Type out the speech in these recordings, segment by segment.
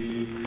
Thank you.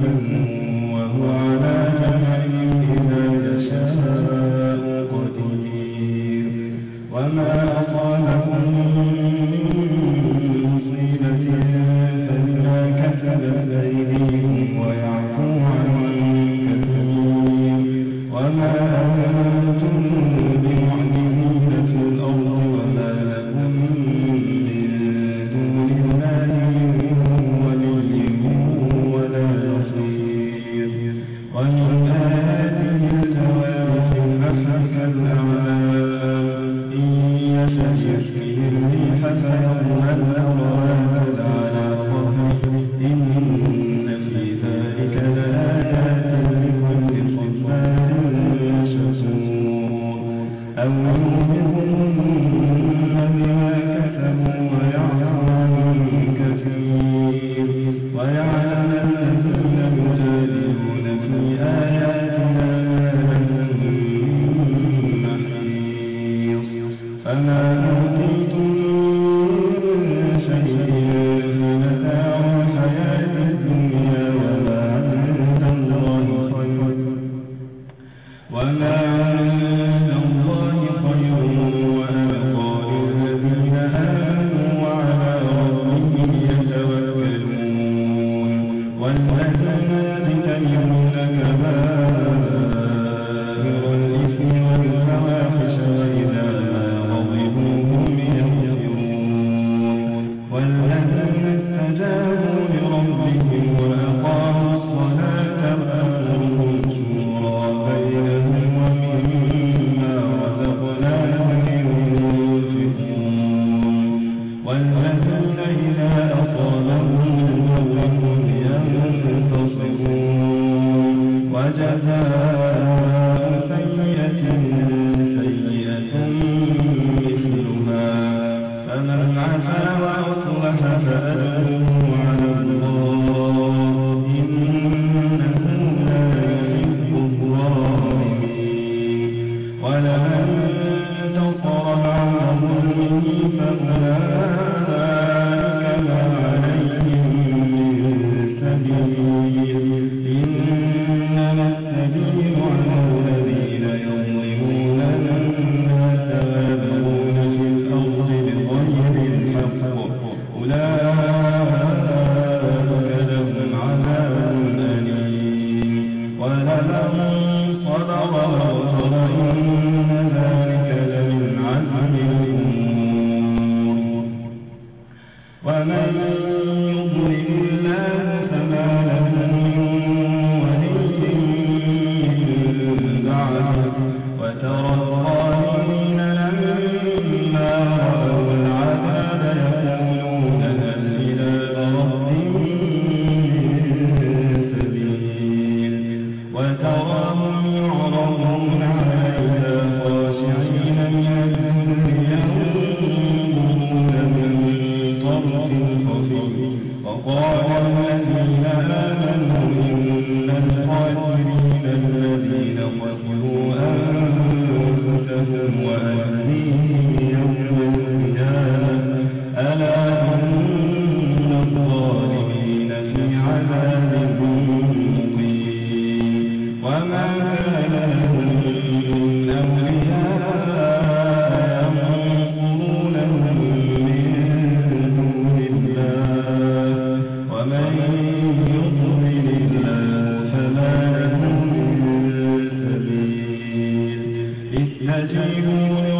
دابة أو وجزاء استجيبوا